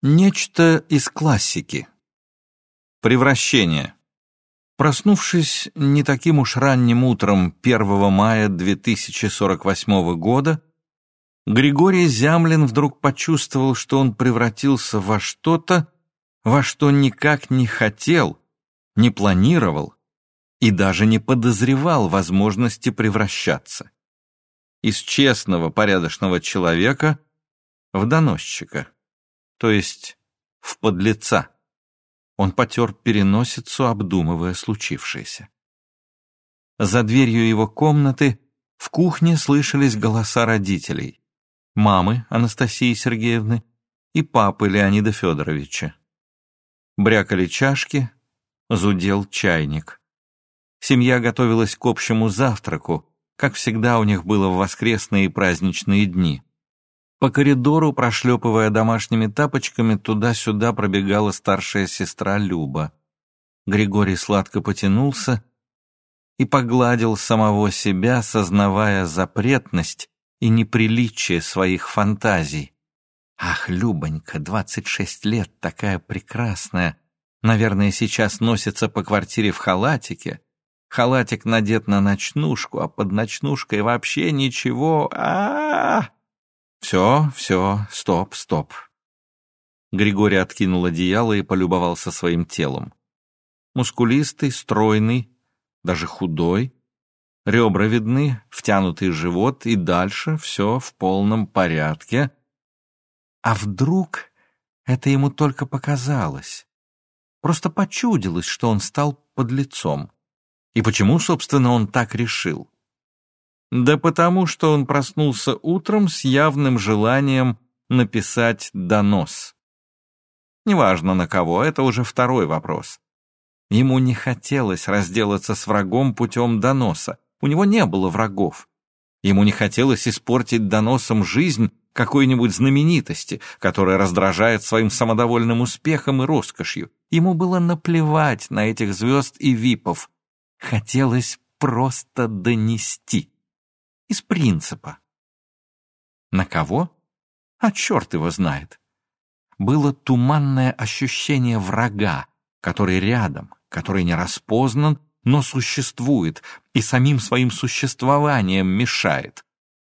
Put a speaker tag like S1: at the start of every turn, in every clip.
S1: Нечто из классики. Превращение. Проснувшись не таким уж ранним утром 1 мая 2048 года, Григорий Зямлин вдруг почувствовал, что он превратился во что-то, во что никак не хотел, не планировал и даже не подозревал возможности превращаться. Из честного, порядочного человека в доносчика то есть в подлеца. Он потер переносицу, обдумывая случившееся. За дверью его комнаты в кухне слышались голоса родителей, мамы Анастасии Сергеевны и папы Леонида Федоровича. Брякали чашки, зудел чайник. Семья готовилась к общему завтраку, как всегда у них было в воскресные и праздничные дни. По коридору, прошлепывая домашними тапочками, туда-сюда пробегала старшая сестра Люба. Григорий сладко потянулся и погладил самого себя, сознавая запретность и неприличие своих фантазий. Ах, Любонька, двадцать шесть лет, такая прекрасная. Наверное, сейчас носится по квартире в халатике. Халатик надет на ночнушку, а под ночнушкой вообще ничего. А, -а, -а, «Все, все, стоп, стоп». Григорий откинул одеяло и полюбовался своим телом. Мускулистый, стройный, даже худой. Ребра видны, втянутый живот, и дальше все в полном порядке. А вдруг это ему только показалось? Просто почудилось, что он стал под лицом. И почему, собственно, он так решил? Да потому, что он проснулся утром с явным желанием написать донос. Неважно на кого, это уже второй вопрос. Ему не хотелось разделаться с врагом путем доноса. У него не было врагов. Ему не хотелось испортить доносом жизнь какой-нибудь знаменитости, которая раздражает своим самодовольным успехом и роскошью. Ему было наплевать на этих звезд и випов. Хотелось просто донести из принципа. На кого? А черт его знает. Было туманное ощущение врага, который рядом, который не распознан, но существует и самим своим существованием мешает.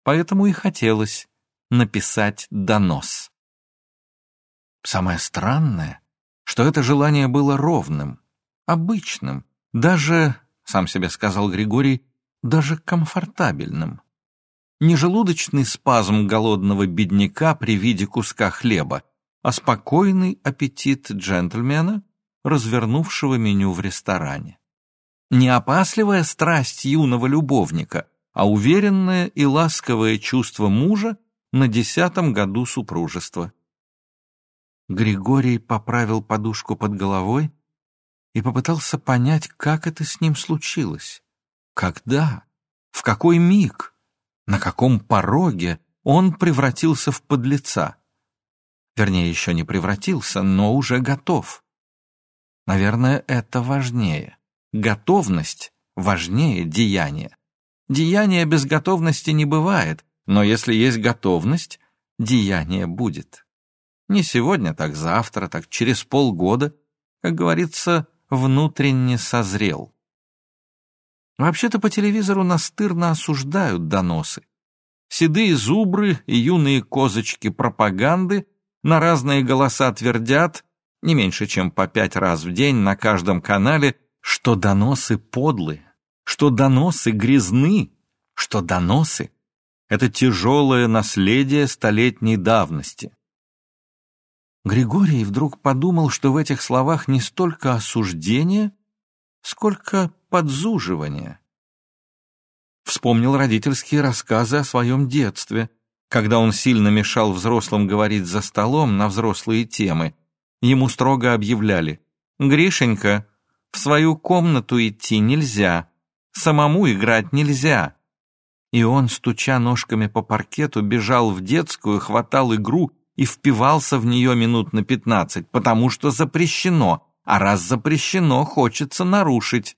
S1: Поэтому и хотелось написать донос. Самое странное, что это желание было ровным, обычным, даже, сам себе сказал Григорий, даже комфортабельным не желудочный спазм голодного бедняка при виде куска хлеба, а спокойный аппетит джентльмена, развернувшего меню в ресторане. Не опасливая страсть юного любовника, а уверенное и ласковое чувство мужа на десятом году супружества. Григорий поправил подушку под головой и попытался понять, как это с ним случилось. Когда? В какой миг? На каком пороге он превратился в подлеца. Вернее, еще не превратился, но уже готов. Наверное, это важнее. Готовность важнее деяния. Деяния без готовности не бывает, но если есть готовность, деяние будет. Не сегодня, так завтра, так через полгода, как говорится, внутренне созрел. Вообще-то по телевизору настырно осуждают доносы. Седые зубры и юные козочки пропаганды на разные голоса твердят, не меньше чем по пять раз в день на каждом канале, что доносы подлы, что доносы грязны, что доносы — это тяжелое наследие столетней давности. Григорий вдруг подумал, что в этих словах не столько осуждение, сколько подзуживание. Вспомнил родительские рассказы о своем детстве, когда он сильно мешал взрослым говорить за столом на взрослые темы. Ему строго объявляли «Гришенька, в свою комнату идти нельзя, самому играть нельзя». И он, стуча ножками по паркету, бежал в детскую, хватал игру и впивался в нее минут на пятнадцать, потому что запрещено, а раз запрещено, хочется нарушить.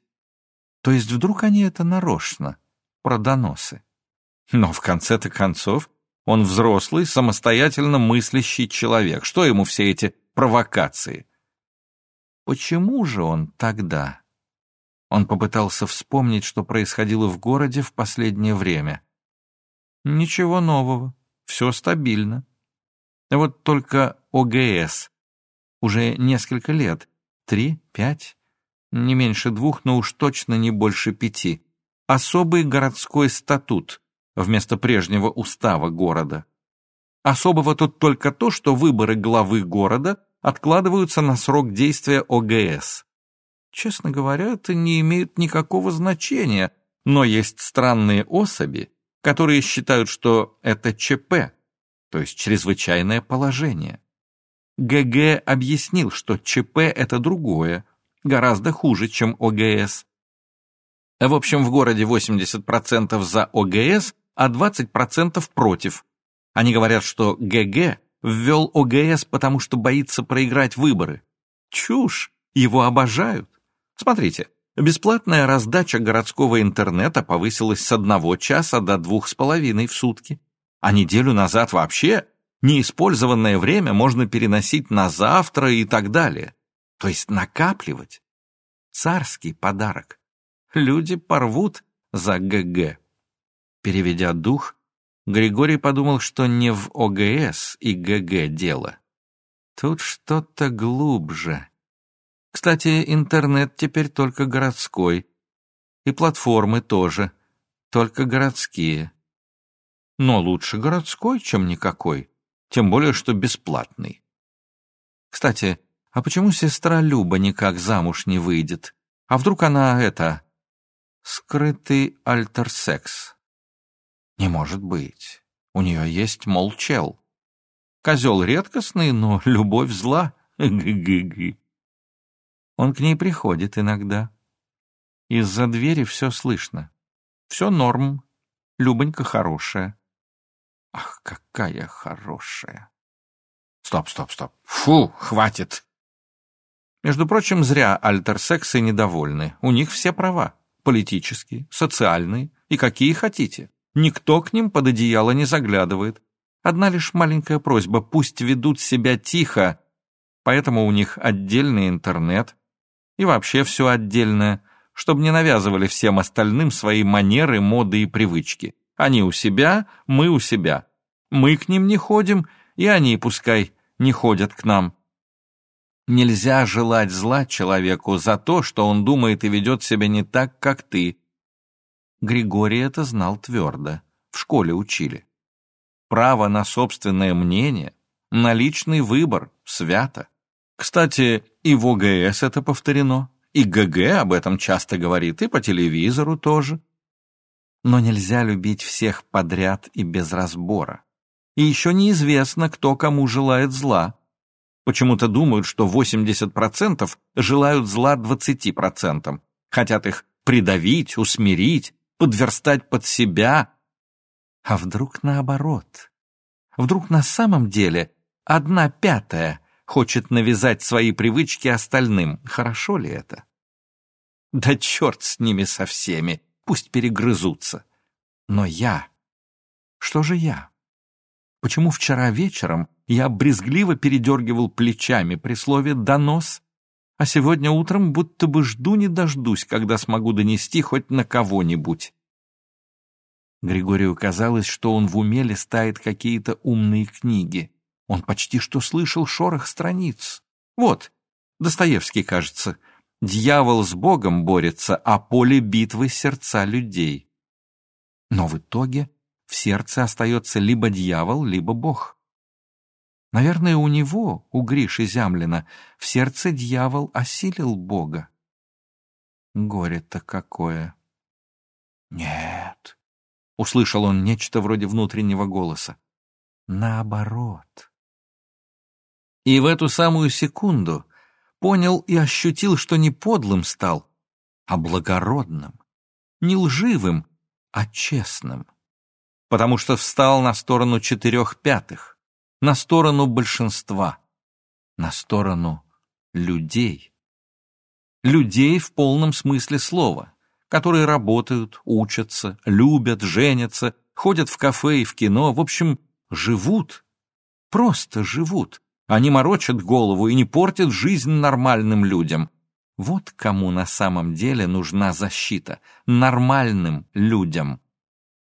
S1: То есть вдруг они это нарочно, про доносы. Но в конце-то концов он взрослый, самостоятельно мыслящий человек. Что ему все эти провокации. Почему же он тогда? Он попытался вспомнить, что происходило в городе в последнее время. Ничего нового, все стабильно. Вот только ОГС. Уже несколько лет, три, пять, не меньше двух, но уж точно не больше пяти. Особый городской статут вместо прежнего устава города. Особого тут только то, что выборы главы города откладываются на срок действия ОГС. Честно говоря, это не имеет никакого значения, но есть странные особи, которые считают, что это ЧП, то есть чрезвычайное положение. ГГ объяснил, что ЧП — это другое, гораздо хуже, чем ОГС. В общем, в городе 80% за ОГС, а 20% против. Они говорят, что ГГ ввел ОГС, потому что боится проиграть выборы. Чушь! Его обожают. Смотрите, бесплатная раздача городского интернета повысилась с одного часа до двух с половиной в сутки. А неделю назад вообще неиспользованное время можно переносить на завтра и так далее. То есть накапливать. Царский подарок. Люди порвут за ГГ. Переведя дух, Григорий подумал, что не в ОГС и ГГ дело. Тут что-то глубже. Кстати, интернет теперь только городской. И платформы тоже, только городские. Но лучше городской, чем никакой, тем более, что бесплатный. Кстати, а почему сестра Люба никак замуж не выйдет? А вдруг она, это, скрытый альтерсекс? Не может быть. У нее есть молчел. Козел редкостный, но любовь зла. Г-г-г. Он к ней приходит иногда. Из-за двери все слышно. Все норм. Любонька хорошая. Ах, какая хорошая. Стоп, стоп, стоп. Фу, хватит. Между прочим, зря альтерсексы недовольны. У них все права. Политические, социальные и какие хотите. Никто к ним под одеяло не заглядывает. Одна лишь маленькая просьба, пусть ведут себя тихо, поэтому у них отдельный интернет, и вообще все отдельное, чтобы не навязывали всем остальным свои манеры, моды и привычки. Они у себя, мы у себя. Мы к ним не ходим, и они, пускай, не ходят к нам. Нельзя желать зла человеку за то, что он думает и ведет себя не так, как ты. Григорий это знал твердо, в школе учили. Право на собственное мнение, на личный выбор свято. Кстати, и в ОГС это повторено, и ГГ об этом часто говорит, и по телевизору тоже. Но нельзя любить всех подряд и без разбора. И еще неизвестно, кто кому желает зла. Почему-то думают, что 80% желают зла 20%, хотят их придавить, усмирить, подверстать под себя. А вдруг наоборот? Вдруг на самом деле одна пятая хочет навязать свои привычки остальным. Хорошо ли это? Да черт с ними со всеми, пусть перегрызутся. Но я... Что же я? Почему вчера вечером я брезгливо передергивал плечами при слове «донос», а сегодня утром будто бы жду не дождусь, когда смогу донести хоть на кого-нибудь? Григорию казалось, что он в уме листает какие-то умные книги. Он почти что слышал шорох страниц. Вот, Достоевский, кажется. Дьявол с Богом борется, а поле битвы — сердца людей. Но в итоге в сердце остается либо дьявол, либо Бог. Наверное, у него, у Гриши Зямлина, в сердце дьявол осилил Бога. Горе-то какое! Нет, — услышал он нечто вроде внутреннего голоса. Наоборот. И в эту самую секунду понял и ощутил, что не подлым стал, а благородным, не лживым, а честным. Потому что встал на сторону четырех пятых, на сторону большинства, на сторону людей. Людей в полном смысле слова, которые работают, учатся, любят, женятся, ходят в кафе и в кино, в общем, живут, просто живут, Они морочат голову и не портят жизнь нормальным людям. Вот кому на самом деле нужна защита. Нормальным людям.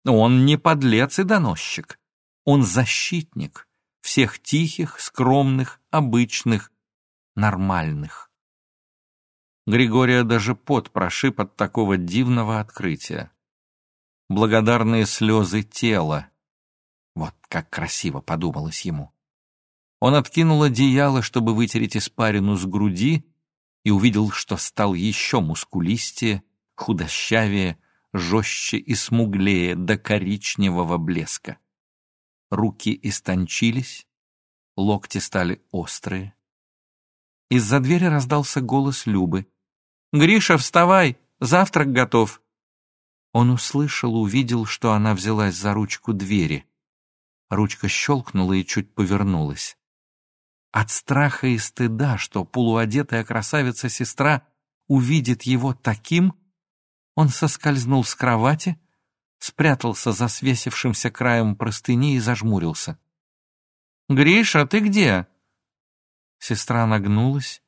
S1: Он не подлец и доносчик. Он защитник всех тихих, скромных, обычных, нормальных. Григория даже пот прошиб от такого дивного открытия. Благодарные слезы тела. Вот как красиво подумалось ему. Он откинул одеяло, чтобы вытереть испарину с груди, и увидел, что стал еще мускулистее, худощавее, жестче и смуглее до коричневого блеска. Руки истончились, локти стали острые. Из-за двери раздался голос Любы. «Гриша, вставай! Завтрак готов!» Он услышал, увидел, что она взялась за ручку двери. Ручка щелкнула и чуть повернулась. От страха и стыда, что полуодетая красавица-сестра увидит его таким, он соскользнул с кровати, спрятался за свесившимся краем простыни и зажмурился. «Гриша, ты где?» Сестра нагнулась,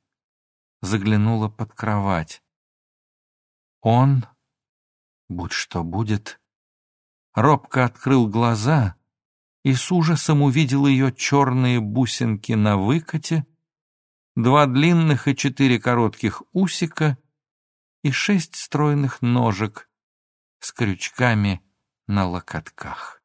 S1: заглянула под кровать. Он, будь что будет, робко открыл глаза и с ужасом увидел ее черные бусинки на выкате, два длинных и четыре коротких усика и шесть стройных ножек с крючками на локотках.